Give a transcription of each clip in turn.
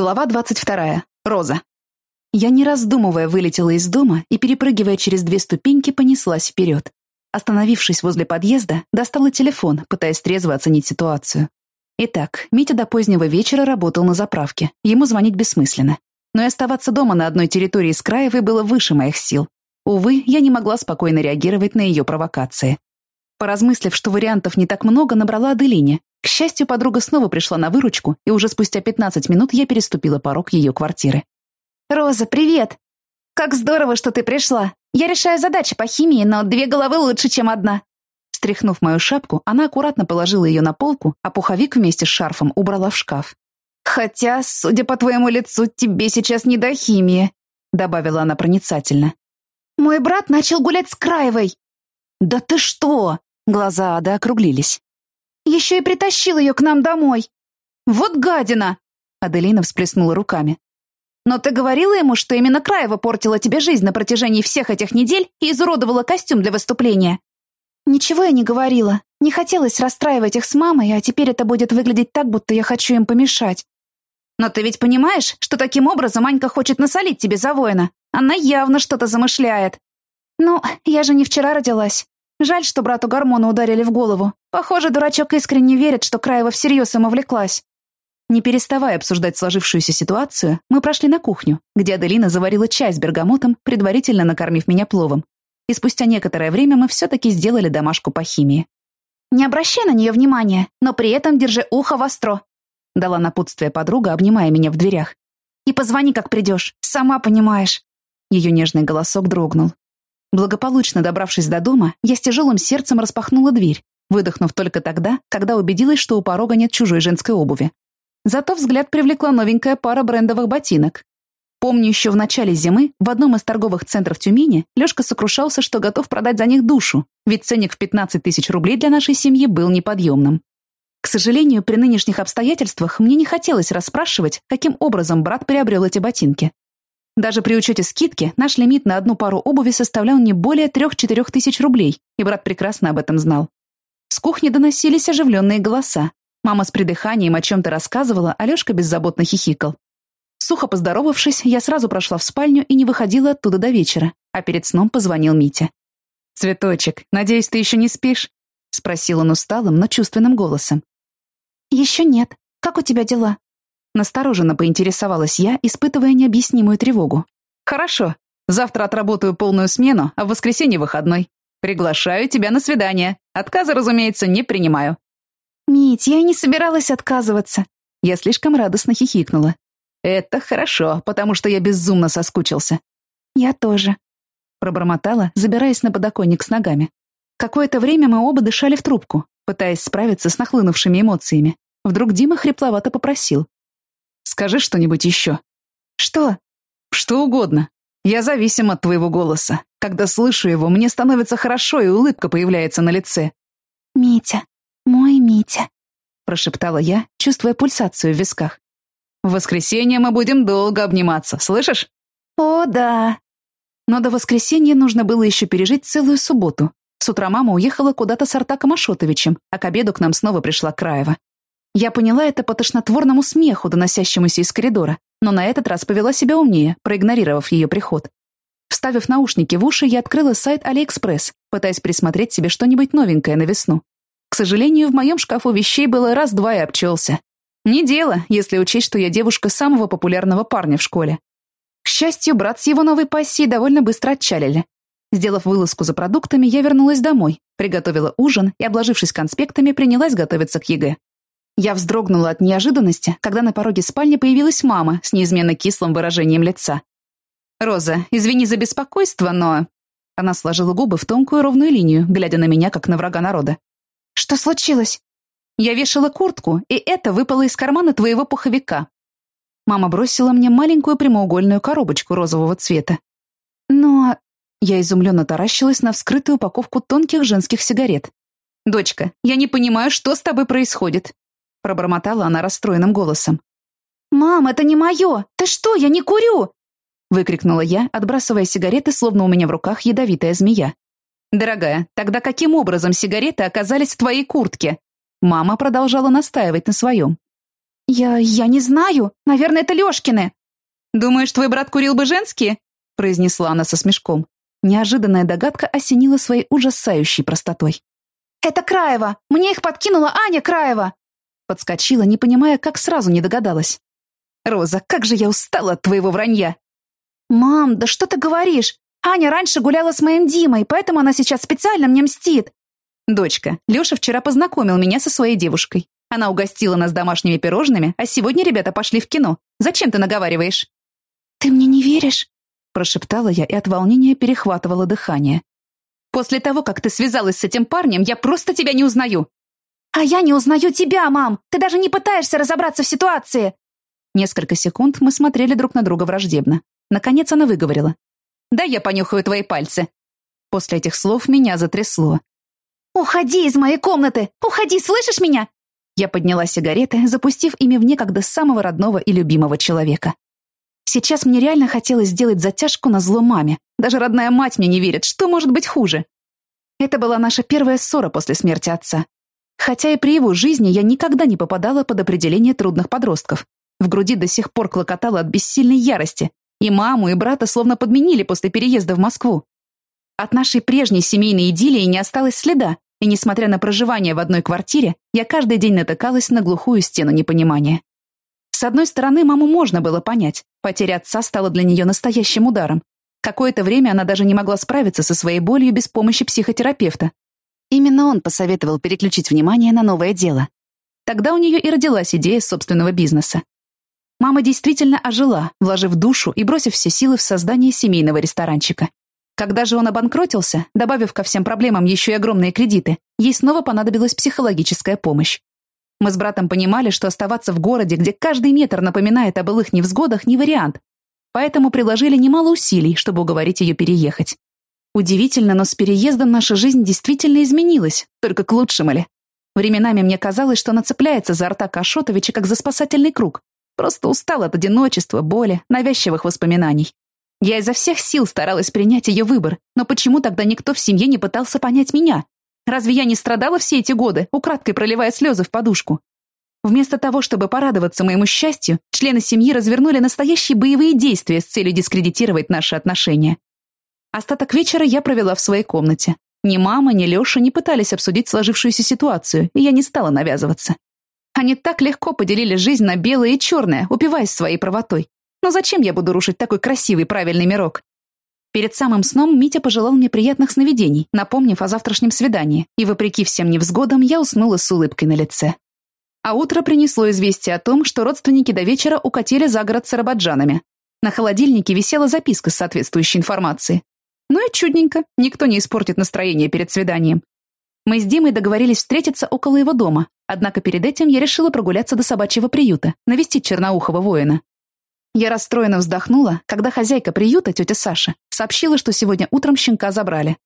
Глава 22. Роза. Я, не раздумывая, вылетела из дома и, перепрыгивая через две ступеньки, понеслась вперед. Остановившись возле подъезда, достала телефон, пытаясь трезво оценить ситуацию. Итак, Митя до позднего вечера работал на заправке. Ему звонить бессмысленно. Но и оставаться дома на одной территории с Краевой было выше моих сил. Увы, я не могла спокойно реагировать на ее провокации. Поразмыслив, что вариантов не так много, набрала Аделине, к счастью, подруга снова пришла на выручку, и уже спустя 15 минут я переступила порог ее квартиры. «Роза, привет! Как здорово, что ты пришла! Я решаю задачи по химии, но две головы лучше, чем одна!» Стряхнув мою шапку, она аккуратно положила ее на полку, а пуховик вместе с шарфом убрала в шкаф. «Хотя, судя по твоему лицу, тебе сейчас не до химии», — добавила она проницательно. «Мой брат начал гулять с Краевой». «Да ты что?» — глаза Ады округлились. Еще и притащил ее к нам домой. Вот гадина!» Аделина всплеснула руками. «Но ты говорила ему, что именно Краева портила тебе жизнь на протяжении всех этих недель и изуродовала костюм для выступления?» «Ничего я не говорила. Не хотелось расстраивать их с мамой, а теперь это будет выглядеть так, будто я хочу им помешать. Но ты ведь понимаешь, что таким образом Анька хочет насолить тебе за воина? Она явно что-то замышляет. Ну, я же не вчера родилась. Жаль, что брату гормоны ударили в голову. Похоже, дурачок искренне верит, что Краева всерьез им увлеклась. Не переставая обсуждать сложившуюся ситуацию, мы прошли на кухню, где Аделина заварила чай с бергамотом, предварительно накормив меня пловом. И спустя некоторое время мы все-таки сделали домашку по химии. «Не обращай на нее внимания, но при этом держи ухо востро», дала напутствие подруга, обнимая меня в дверях. «И позвони, как придешь, сама понимаешь». Ее нежный голосок дрогнул. Благополучно добравшись до дома, я с тяжелым сердцем распахнула дверь, выдохнув только тогда, когда убедилась, что у порога нет чужой женской обуви. Зато взгляд привлекла новенькая пара брендовых ботинок. Помню, еще в начале зимы в одном из торговых центров Тюмени Лешка сокрушался, что готов продать за них душу, ведь ценник в 15 тысяч рублей для нашей семьи был неподъемным. К сожалению, при нынешних обстоятельствах мне не хотелось расспрашивать, каким образом брат приобрел эти ботинки. Даже при учете скидки наш лимит на одну пару обуви составлял не более трех-четырех тысяч рублей, и брат прекрасно об этом знал. С кухни доносились оживленные голоса. Мама с придыханием о чем-то рассказывала, а Лешка беззаботно хихикал. Сухо поздоровавшись, я сразу прошла в спальню и не выходила оттуда до вечера, а перед сном позвонил Митя. «Цветочек, надеюсь, ты еще не спишь?» — спросил он усталым, но чувственным голосом. «Еще нет. Как у тебя дела?» Настороженно поинтересовалась я, испытывая необъяснимую тревогу. «Хорошо. Завтра отработаю полную смену, а в воскресенье выходной. Приглашаю тебя на свидание. Отказа, разумеется, не принимаю». «Мить, я и не собиралась отказываться». Я слишком радостно хихикнула. «Это хорошо, потому что я безумно соскучился». «Я тоже», — пробормотала, забираясь на подоконник с ногами. Какое-то время мы оба дышали в трубку, пытаясь справиться с нахлынувшими эмоциями. Вдруг Дима хрипловато попросил. Скажи что-нибудь еще». «Что?» «Что угодно. Я зависим от твоего голоса. Когда слышу его, мне становится хорошо, и улыбка появляется на лице». «Митя, мой Митя», — прошептала я, чувствуя пульсацию в висках. «В воскресенье мы будем долго обниматься, слышишь?» «О, да». Но до воскресенья нужно было еще пережить целую субботу. С утра мама уехала куда-то с Артаком Ашотовичем, а к обеду к нам снова пришла Краева. Я поняла это по тошнотворному смеху, доносящемуся из коридора, но на этот раз повела себя умнее, проигнорировав ее приход. Вставив наушники в уши, я открыла сайт Алиэкспресс, пытаясь присмотреть себе что-нибудь новенькое на весну. К сожалению, в моем шкафу вещей было раз-два и обчелся. Не дело, если учесть, что я девушка самого популярного парня в школе. К счастью, брат с его новой пассией довольно быстро отчалили. Сделав вылазку за продуктами, я вернулась домой, приготовила ужин и, обложившись конспектами, принялась готовиться к ЕГЭ. Я вздрогнула от неожиданности, когда на пороге спальни появилась мама с неизменно кислым выражением лица. «Роза, извини за беспокойство, но...» Она сложила губы в тонкую ровную линию, глядя на меня, как на врага народа. «Что случилось?» «Я вешала куртку, и это выпало из кармана твоего пуховика». Мама бросила мне маленькую прямоугольную коробочку розового цвета. «Но...» Я изумленно таращилась на вскрытую упаковку тонких женских сигарет. «Дочка, я не понимаю, что с тобой происходит. Пробормотала она расстроенным голосом. «Мам, это не мое! Ты что, я не курю!» Выкрикнула я, отбрасывая сигареты, словно у меня в руках ядовитая змея. «Дорогая, тогда каким образом сигареты оказались в твоей куртке?» Мама продолжала настаивать на своем. «Я... я не знаю. Наверное, это Лёшкины». «Думаешь, твой брат курил бы женские?» произнесла она со смешком. Неожиданная догадка осенила своей ужасающей простотой. «Это Краева! Мне их подкинула Аня Краева!» Подскочила, не понимая, как сразу не догадалась. «Роза, как же я устала от твоего вранья!» «Мам, да что ты говоришь? Аня раньше гуляла с моим Димой, поэтому она сейчас специально мне мстит!» «Дочка, Леша вчера познакомил меня со своей девушкой. Она угостила нас домашними пирожными, а сегодня ребята пошли в кино. Зачем ты наговариваешь?» «Ты мне не веришь?» Прошептала я и от волнения перехватывала дыхание. После того, как ты связалась с этим парнем, я просто тебя не узнаю. А я не узнаю тебя, мам. Ты даже не пытаешься разобраться в ситуации. Несколько секунд мы смотрели друг на друга враждебно. Наконец она выговорила. «Да я понюхаю твои пальцы». После этих слов меня затрясло. «Уходи из моей комнаты! Уходи, слышишь меня?» Я подняла сигареты, запустив ими в некогда самого родного и любимого человека. Сейчас мне реально хотелось сделать затяжку на зло маме. Даже родная мать мне не верит. Что может быть хуже? Это была наша первая ссора после смерти отца. Хотя и при его жизни я никогда не попадала под определение трудных подростков. В груди до сих пор клокотало от бессильной ярости. И маму, и брата словно подменили после переезда в Москву. От нашей прежней семейной идиллии не осталось следа, и, несмотря на проживание в одной квартире, я каждый день натыкалась на глухую стену непонимания. С одной стороны, маму можно было понять. Потеря отца стала для нее настоящим ударом. Какое-то время она даже не могла справиться со своей болью без помощи психотерапевта. Именно он посоветовал переключить внимание на новое дело. Тогда у нее и родилась идея собственного бизнеса. Мама действительно ожила, вложив душу и бросив все силы в создание семейного ресторанчика. Когда же он обанкротился, добавив ко всем проблемам еще и огромные кредиты, ей снова понадобилась психологическая помощь. Мы с братом понимали, что оставаться в городе, где каждый метр напоминает о былых невзгодах, не вариант. Поэтому приложили немало усилий, чтобы уговорить ее переехать. Удивительно, но с переездом наша жизнь действительно изменилась, только к лучшему ли. Временами мне казалось, что она цепляется за Артака Ашотовича как за спасательный круг. Просто устала от одиночества, боли, навязчивых воспоминаний. Я изо всех сил старалась принять ее выбор, но почему тогда никто в семье не пытался понять меня? Разве я не страдала все эти годы, украдкой проливая слезы в подушку? Вместо того, чтобы порадоваться моему счастью, члены семьи развернули настоящие боевые действия с целью дискредитировать наши отношения. Остаток вечера я провела в своей комнате. Ни мама, ни Леша не пытались обсудить сложившуюся ситуацию, и я не стала навязываться. Они так легко поделили жизнь на белое и черное, упиваясь своей правотой. Но зачем я буду рушить такой красивый правильный мирок? Перед самым сном Митя пожелал мне приятных сновидений, напомнив о завтрашнем свидании, и, вопреки всем невзгодам, я уснула с улыбкой на лице. А утро принесло известие о том, что родственники до вечера укатили за город с арабаджанами. На холодильнике висела записка с соответствующей информацией. Ну и чудненько, никто не испортит настроение перед свиданием. Мы с Димой договорились встретиться около его дома, однако перед этим я решила прогуляться до собачьего приюта, навестить черноухого воина. Я расстроенно вздохнула, когда хозяйка приюта, тетя Саша, сообщила, что сегодня утром щенка забрали.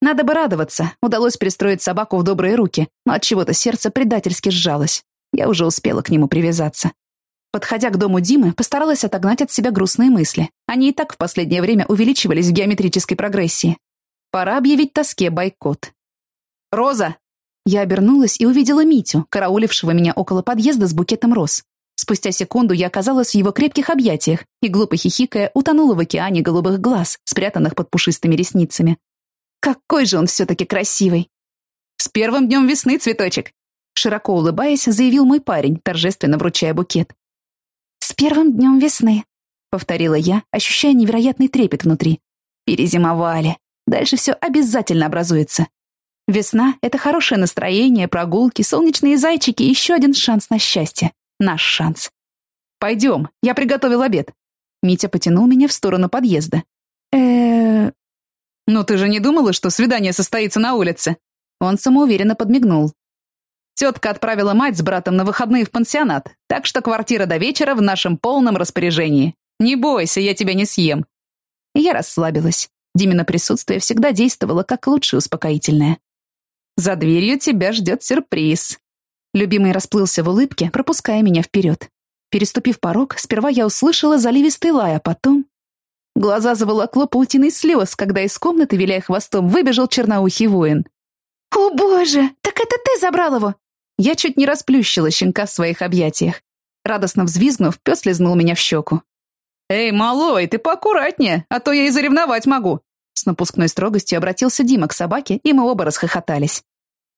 Надо бы радоваться, удалось пристроить собаку в добрые руки, но от чего то сердце предательски сжалось. Я уже успела к нему привязаться. Подходя к дому Димы, постаралась отогнать от себя грустные мысли. Они и так в последнее время увеличивались в геометрической прогрессии. Пора объявить тоске бойкот. «Роза!» Я обернулась и увидела Митю, караулившего меня около подъезда с букетом роз. Спустя секунду я оказалась в его крепких объятиях и, глупо хихикая, утонула в океане голубых глаз, спрятанных под пушистыми ресницами. Какой же он все-таки красивый! «С первым днем весны, цветочек!» Широко улыбаясь, заявил мой парень, торжественно вручая букет. «С первым днем весны», — повторила я, ощущая невероятный трепет внутри. «Перезимовали. Дальше все обязательно образуется. Весна — это хорошее настроение, прогулки, солнечные зайчики и еще один шанс на счастье. Наш шанс. «Пойдем, я приготовил обед». Митя потянул меня в сторону подъезда. э «Ну ты же не думала, что свидание состоится на улице?» Он самоуверенно подмигнул. Тетка отправила мать с братом на выходные в пансионат, так что квартира до вечера в нашем полном распоряжении. Не бойся, я тебя не съем. я расслабилась. Димина присутствие всегда действовало как лучшее успокоительное. За дверью тебя ждет сюрприз. Любимый расплылся в улыбке, пропуская меня вперед. Переступив порог, сперва я услышала заливистый лай, а потом... Глаза заволокло паутиной слез, когда из комнаты, виляя хвостом, выбежал черноухий воин. «О, боже! Так это ты забрал его!» Я чуть не расплющила щенка в своих объятиях. Радостно взвизгнув, пес лизнул меня в щеку. «Эй, малой, ты поаккуратнее, а то я и заревновать могу!» С напускной строгостью обратился Дима к собаке, и мы оба расхохотались.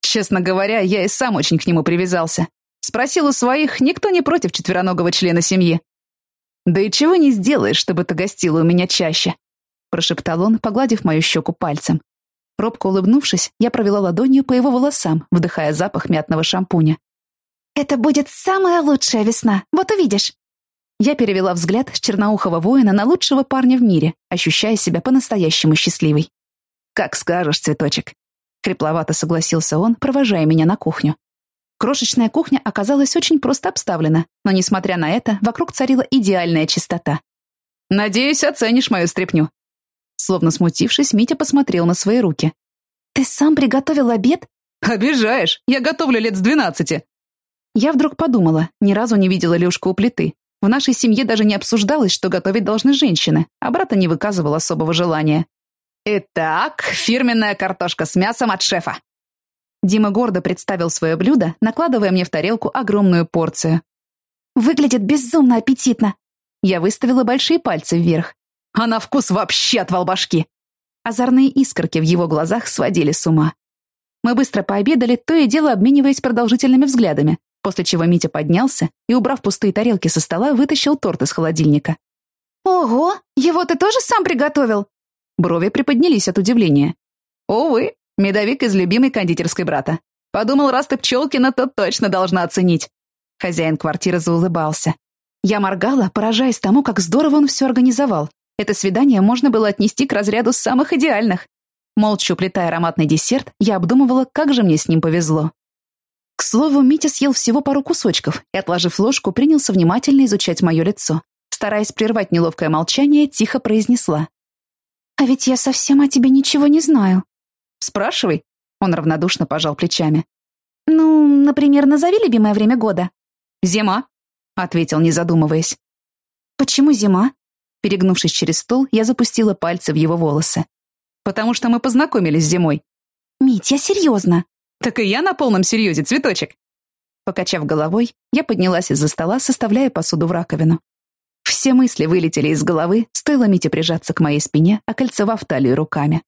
Честно говоря, я и сам очень к нему привязался. Спросил у своих, никто не против четвероногого члена семьи. «Да и чего не сделаешь, чтобы ты гостила у меня чаще?» прошептал он, погладив мою щеку пальцем. Робко улыбнувшись, я провела ладонью по его волосам, вдыхая запах мятного шампуня. «Это будет самая лучшая весна, вот увидишь!» Я перевела взгляд с черноухого воина на лучшего парня в мире, ощущая себя по-настоящему счастливой. «Как скажешь, цветочек!» Хрипловато согласился он, провожая меня на кухню. Крошечная кухня оказалась очень просто обставлена, но, несмотря на это, вокруг царила идеальная чистота. «Надеюсь, оценишь мою стряпню», Словно смутившись, Митя посмотрел на свои руки. «Ты сам приготовил обед?» «Обижаешь! Я готовлю лет с двенадцати!» Я вдруг подумала, ни разу не видела Лёшку у плиты. В нашей семье даже не обсуждалось, что готовить должны женщины, а брата не выказывал особого желания. «Итак, фирменная картошка с мясом от шефа!» Дима гордо представил свое блюдо, накладывая мне в тарелку огромную порцию. «Выглядит безумно аппетитно!» Я выставила большие пальцы вверх. А на вкус вообще отвал башки. Озорные искорки в его глазах сводили с ума. Мы быстро пообедали, то и дело обмениваясь продолжительными взглядами, после чего Митя поднялся и, убрав пустые тарелки со стола, вытащил торт из холодильника. «Ого, его ты тоже сам приготовил?» Брови приподнялись от удивления. «Увы, медовик из любимой кондитерской брата. Подумал, раз ты Пчелкина, то точно должна оценить». Хозяин квартиры заулыбался. Я моргала, поражаясь тому, как здорово он все организовал. Это свидание можно было отнести к разряду самых идеальных. Молча уплетая ароматный десерт, я обдумывала, как же мне с ним повезло. К слову, Митя съел всего пару кусочков и, отложив ложку, принялся внимательно изучать мое лицо. Стараясь прервать неловкое молчание, тихо произнесла. «А ведь я совсем о тебе ничего не знаю». «Спрашивай». Он равнодушно пожал плечами. «Ну, например, назови любимое время года». «Зима», — ответил, не задумываясь. «Почему зима?» Перегнувшись через стол, я запустила пальцы в его волосы. «Потому что мы познакомились зимой». «Мить, я серьезно». «Так и я на полном серьезе, цветочек». Покачав головой, я поднялась из-за стола, составляя посуду в раковину. Все мысли вылетели из головы, стоило Мите прижаться к моей спине, окольцевав талию руками.